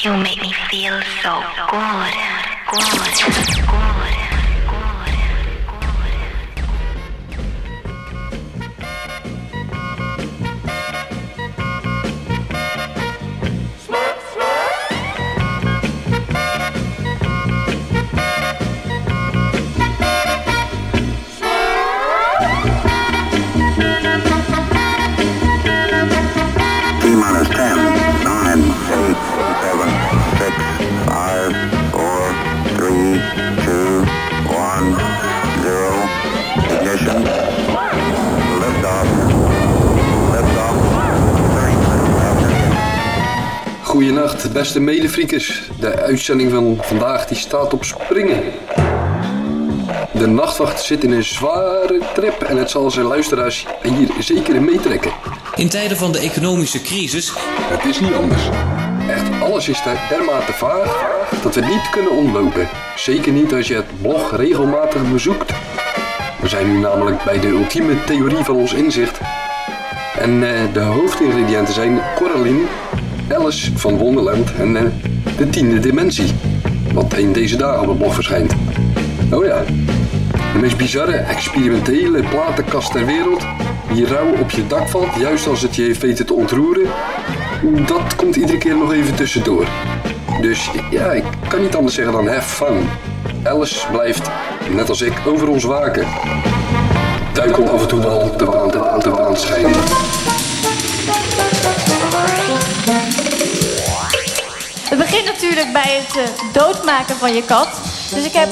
You make me feel so good, good, good. Goedenacht, beste medefriekers. De uitzending van vandaag die staat op springen. De nachtwacht zit in een zware trip en het zal zijn luisteraars hier zeker in meetrekken. In tijden van de economische crisis Het is niet anders. Echt alles is daar dermate vaag dat we niet kunnen ontlopen. Zeker niet als je het blog regelmatig bezoekt. We zijn nu namelijk bij de ultieme theorie van ons inzicht. En eh, de hoofdingrediënten zijn Coraline, Alice van Wonderland en eh, de tiende dimensie. Wat in deze dagen op het blog verschijnt. Oh ja, de meest bizarre experimentele platenkast ter wereld, die rauw op je dak valt, juist als het je heeft weten te ontroeren, dat komt iedere keer nog even tussendoor. Dus ja, ik kan niet anders zeggen dan have fun. Alice blijft, net als ik, over ons waken. Duikelt af en toe wel de waan, de, de waan schijnen. Begint natuurlijk bij het eh, doodmaken van je kat. Dus ik heb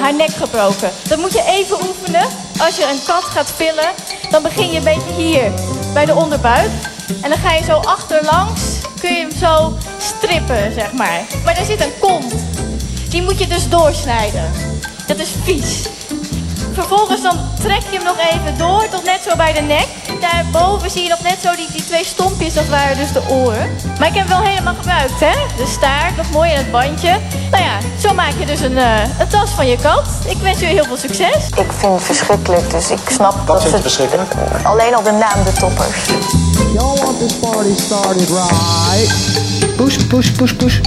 haar nek gebroken. Dat moet je even oefenen. Als je een kat gaat pillen, dan begin je een beetje hier, bij de onderbuik. En dan ga je zo achterlangs, kun je hem zo strippen, zeg maar. Maar daar zit een kont. Die moet je dus doorsnijden. Dat is vies. Vervolgens dan trek je hem nog even door tot net zo bij de nek. Daarboven zie je nog net zo die, die twee stompjes, dat waren dus de oren. Maar ik heb hem wel helemaal gebruikt, hè? De staart, nog mooi in het bandje. Nou ja, zo maak je dus een, eh, een tas van je kat. Ik wens jullie heel veel succes. Ik vind het verschrikkelijk, dus ik snap Wat dat vind je ze... verschrikkelijk? Alleen al de naam de toppers. Y'all want this party started right. Push, push, push, push.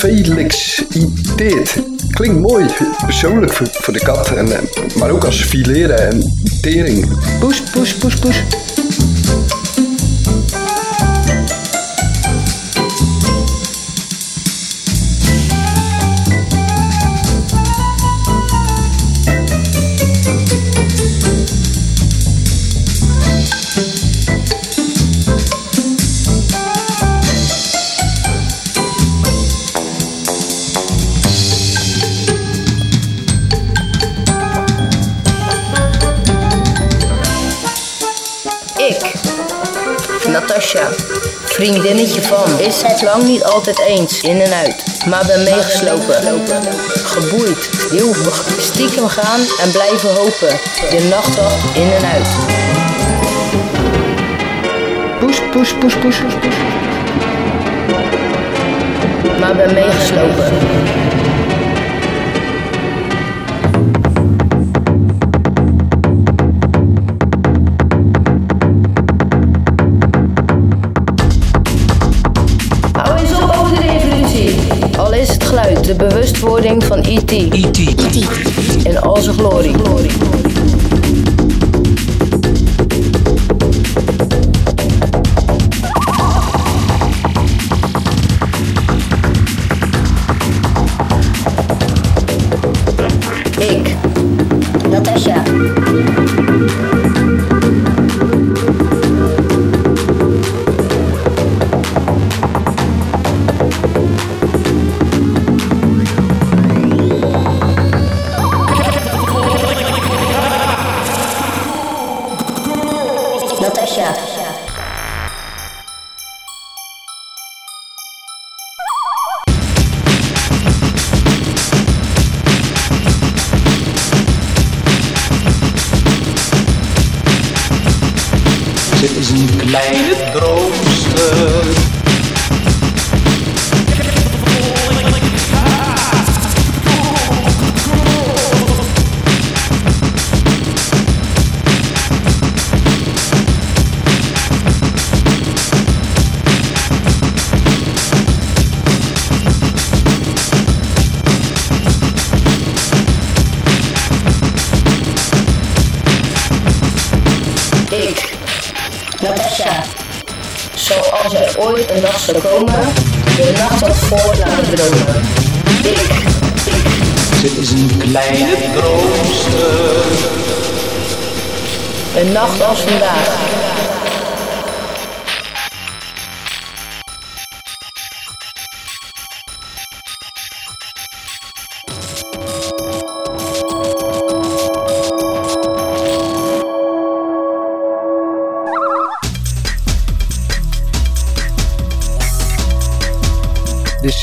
Gefeliciteerd. Klinkt mooi, persoonlijk voor, de kat, en, maar ook als fileren en tering. Push, push, push, push. Natasja, vriendinnetje van, is het lang niet altijd eens, in en uit, maar ben meegeslopen. Geboeid, heel stiekem gaan en blijven hopen, de nachtwacht in en uit. Push, push, push, push, push. Maar ben meegeslopen. De bewustwording van E E.T. E.T. in al zijn glorie. Zou komen, de nacht voort laten dromen. Ik, Dit is een kleine droomster. een nacht als vandaag.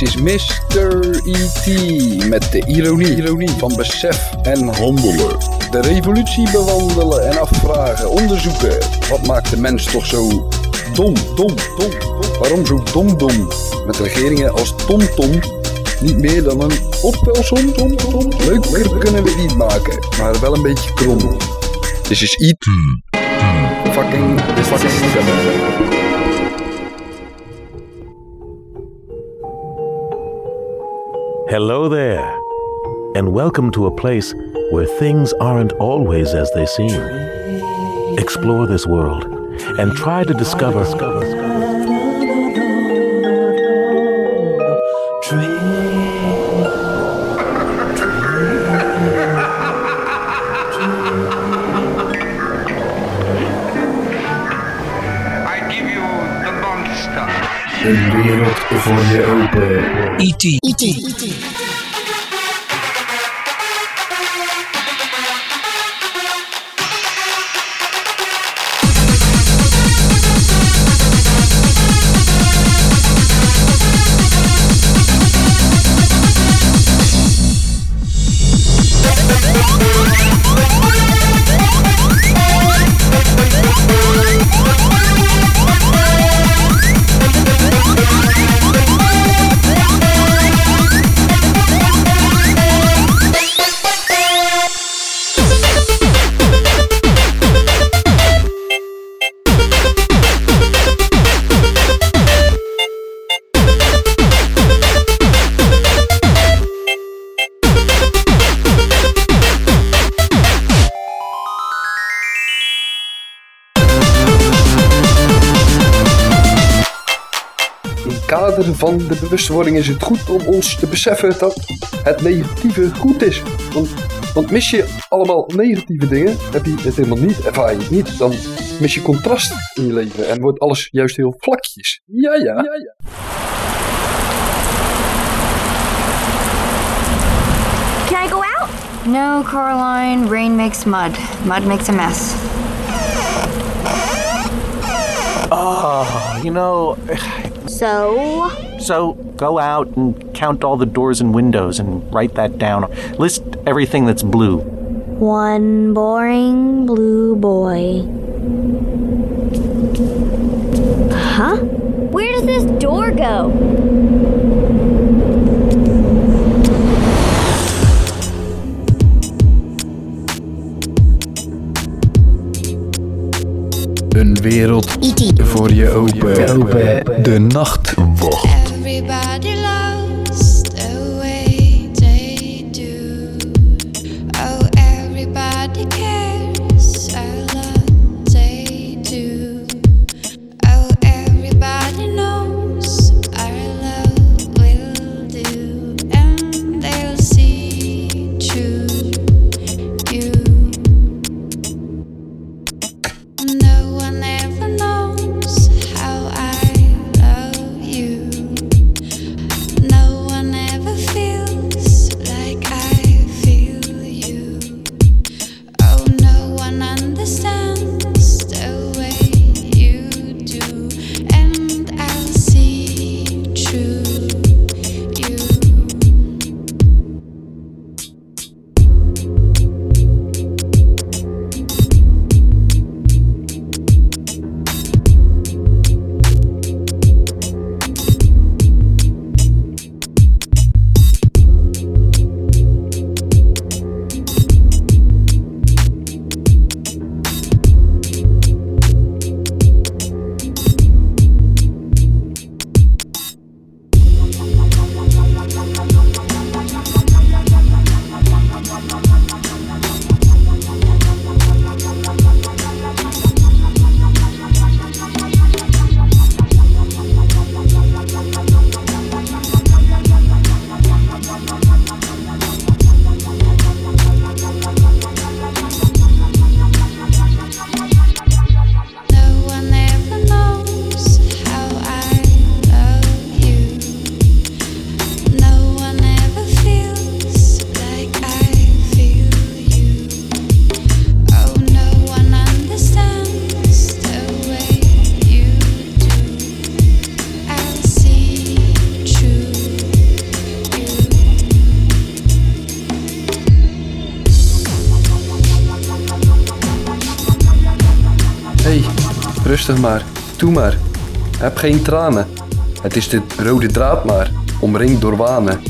Is Mr. E.T. met de ironie, ironie van besef en handelen. De revolutie bewandelen en afvragen, onderzoeken. Wat maakt de mens toch zo dom, dom, dom? Waarom zo dom, dom? Met regeringen als TomTom niet meer dan een optelsom, tom, tom. Leuker kunnen we niet maken, maar wel een beetje krom. Dit is E.T. Fucking, this fucking Hello there, and welcome to a place where things aren't always as they seem. Explore this world and try to discover I give you the monster. Een wereld voor je open. E.T. van de bewustwording is het goed om ons te beseffen dat het negatieve goed is. Want, want mis je allemaal negatieve dingen, heb je het helemaal niet, ervaar je het niet, dan mis je contrast in je leven en wordt alles juist heel vlakjes. Ja, ja, ja, ja. Can I go out? No, Coraline. Rain makes mud. Mud makes a mess. Oh, you know, So? so go out and count all the doors and windows and write that down. List everything that's blue. One boring blue boy. Huh? Where does this door go? Een wereld voor je open. De nachtwacht. Rustig maar, doe maar. Heb geen tranen. Het is de rode draad maar, omringd door wanen.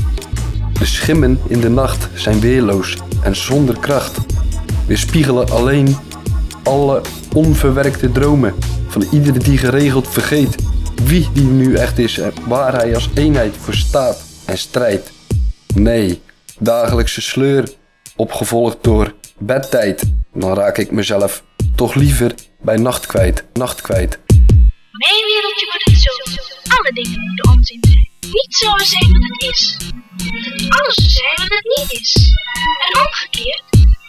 De schimmen in de nacht zijn weerloos en zonder kracht. Weerspiegelen alleen alle onverwerkte dromen van ieder die geregeld vergeet wie die nu echt is en waar hij als eenheid voor staat en strijdt. Nee, dagelijkse sleur, opgevolgd door bedtijd. Dan raak ik mezelf toch liever bij nacht kwijt, nacht kwijt. Mijn wereldje wordt het zo. Alle dingen moeten onzin zijn. Niet zoals zijn wat het is. Alles zou zijn wat het niet is. En omgekeerd,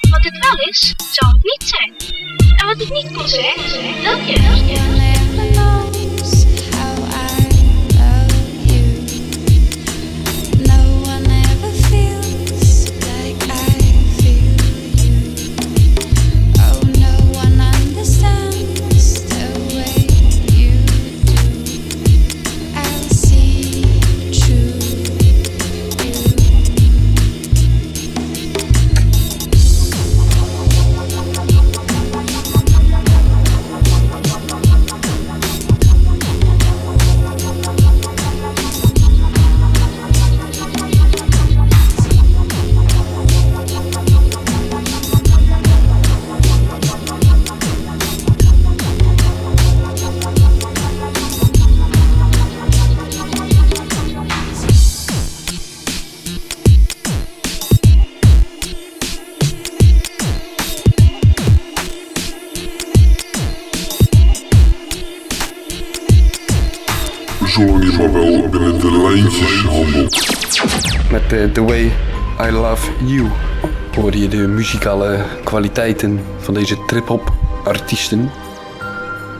wat het wel is, zou het niet zijn. En wat het niet kon zijn, dat juist. Muzikale kwaliteiten van deze trip-hop artiesten.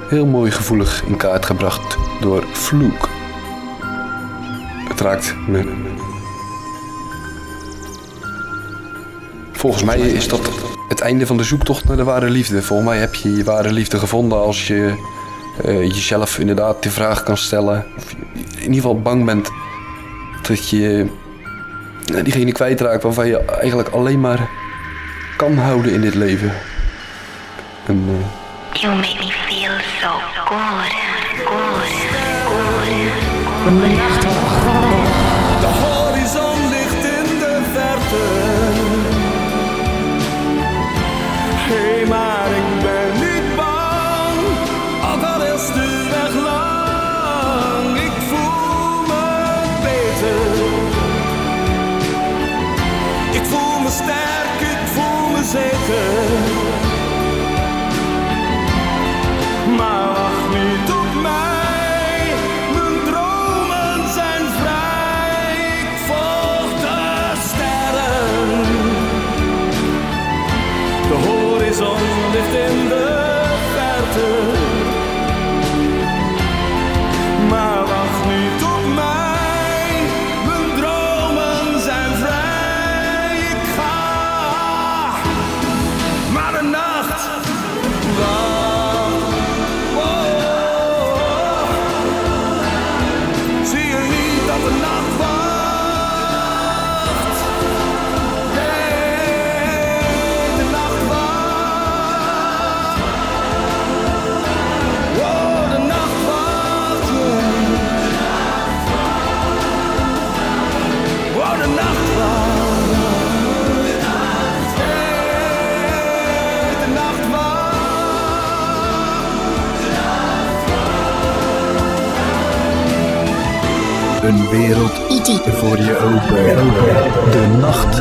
Heel mooi gevoelig in kaart gebracht door Fluke. Het raakt me. Volgens mij is dat het einde van de zoektocht naar de ware liefde. Volgens mij heb je je ware liefde gevonden als je eh, jezelf inderdaad de vraag kan stellen. Of je in ieder geval bang bent dat je eh, diegene kwijtraakt waarvan je eigenlijk alleen maar kan houden in dit leven. En, eh, You make me feel so good, good, good, De horizon ligt in de verte. Hey, maar ik ben niet bang. Ook al is de weg lang, ik voel me beter. Ik voel me sterk, Een wereld voor je open. De nacht.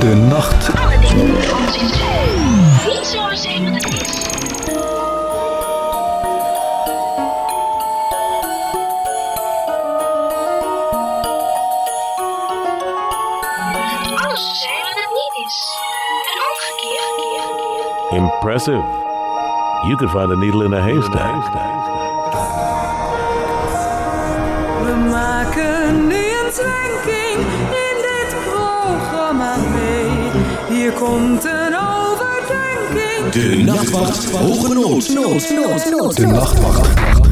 De nacht. Impressive. You could find a needle in a haystack. We maken nu een zwenking in dit programma mee. Hier komt een overdenking. De Nachtwacht Hoge Nood. Nood, nood, nood. De nachtwacht.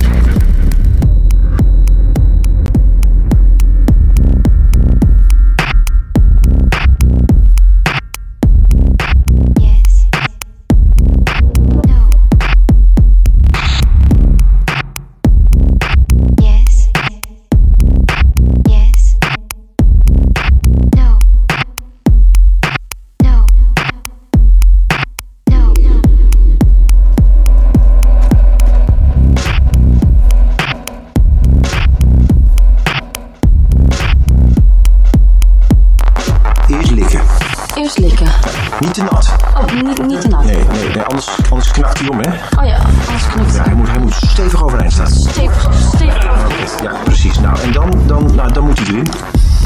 Moet hij erin.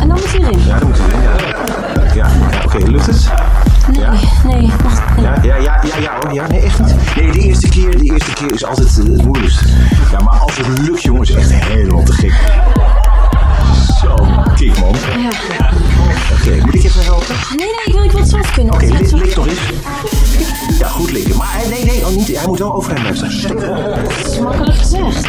En dan moet hij erin. Ja, dan moet hij erin, ja. Ja, ja oké, lukt het? Nee, nee, wacht. Ja, ja, ja, ja, ja hoor. Ja, nee, echt niet. Nee, de eerste keer, de eerste keer is altijd eh, het moeilijkst. Ja, maar als het lukt, jongens, echt helemaal te gek. Zo, kick, man. Ja. Oké, moet ik even helpen? Nee, nee, ik wil, ik wil het zelf kunnen. Oké, het lik, toch eens. Ja, goed likken. Maar hij- nee, nee, oh, niet, hij moet wel overeind blijven staan. Makkelijk gezegd.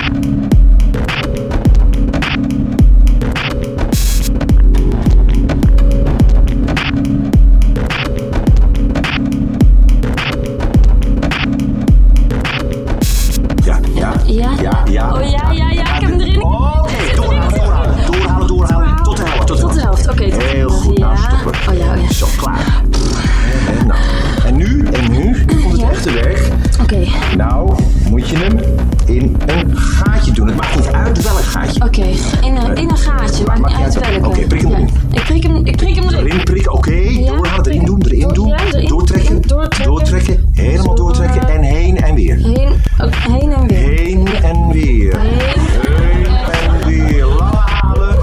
Nou, moet je hem in een gaatje doen. Het maakt niet uit welk gaatje. oké. In, een, in een gaatje, maakt niet uit welke. Oké, prik hem Ja. erin. Ik prik hem, ik prik hem erin. Erin prikken, oké. Doorhalen, erin doen, erin doen. Ja, erin. Doortrekken, Doortrekken. doortrekken. Helemaal doortrekken en heen en weer. Heen, ook heen en weer. Heen en weer. Heen en weer. Lang halen.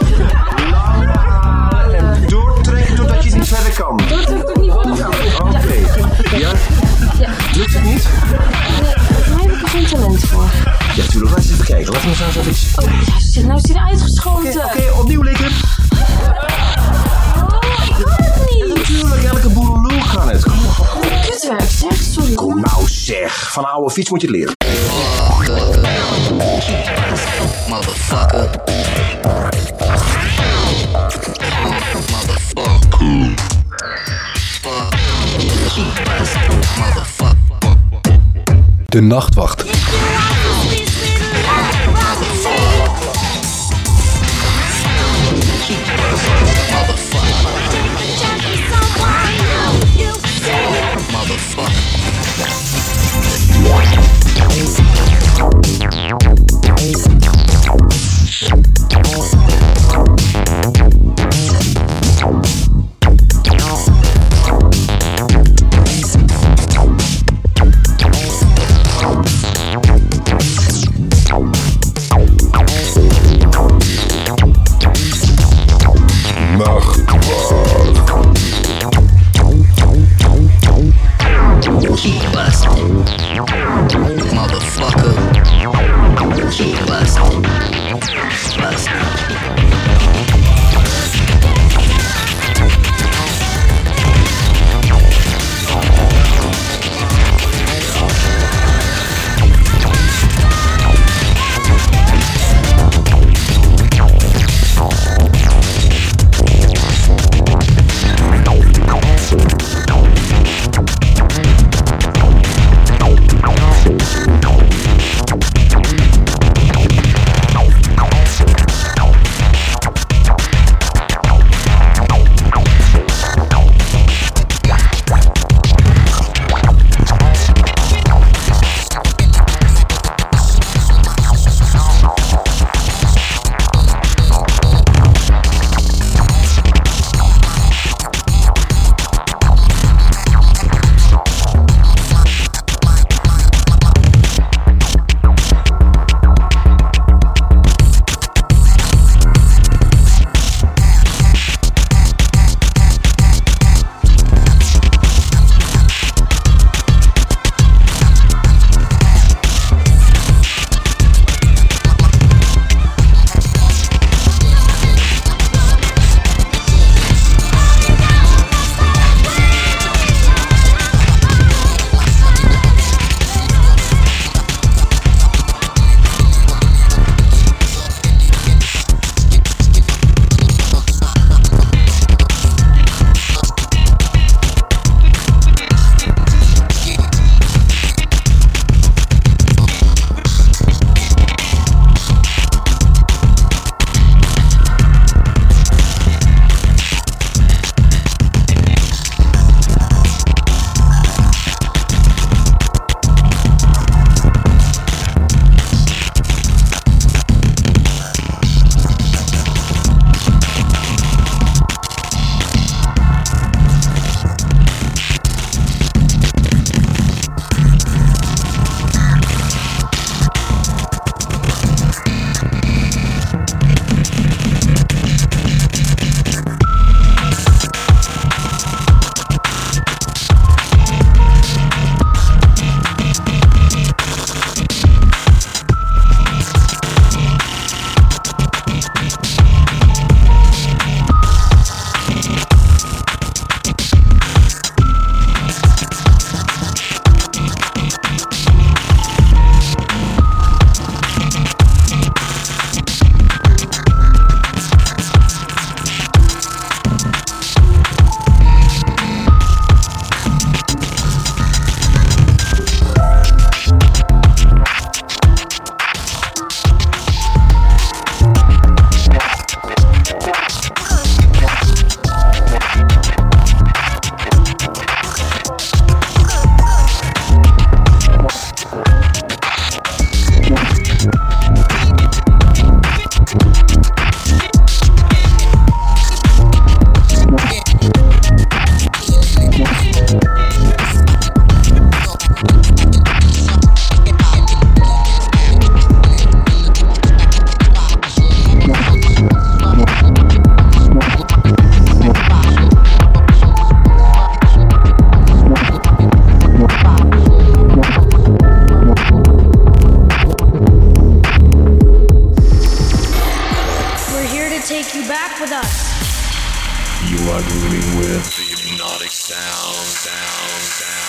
Lang halen. En doortrekken totdat je niet verder kan. Doortrekken tot ik niet verder kan. Oké. Ja? Ja. Lukt het niet? Nee, daar heb ik er geen talent voor. Ja, tuurlijk. Laat eens even kijken. Laat me eens even iets. Oh, ja, zit, nou is hij eruit geschoten. Oké, opnieuw likken. Oh, ik kan het niet. Natuurlijk, elke boerenlul kan het. Kom op. Kutwerk, zeg. Sorry. Kom nou zeg. Van een oude fiets moet je het leren. Motherfucker. De Nachtwacht. you back with us. You are grooving with the hypnotic sound, sound, sound.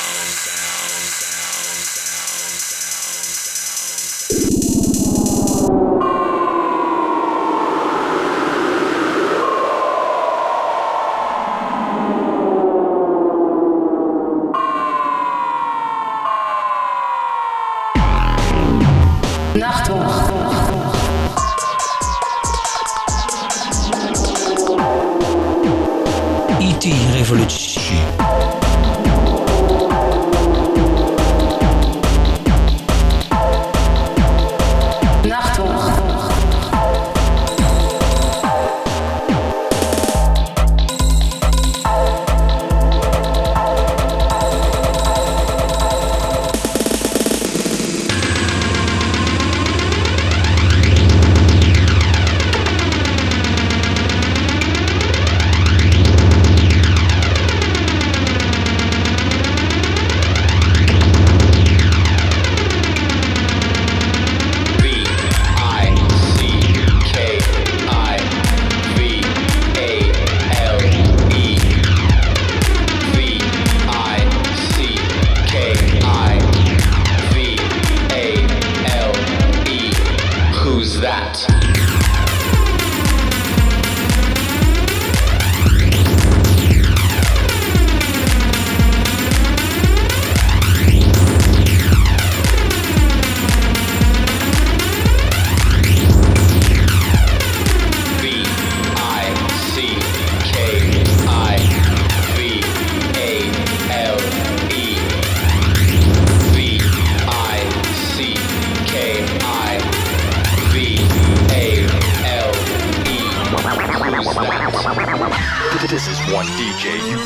rewolucji. you